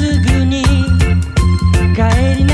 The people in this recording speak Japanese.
すぐに帰り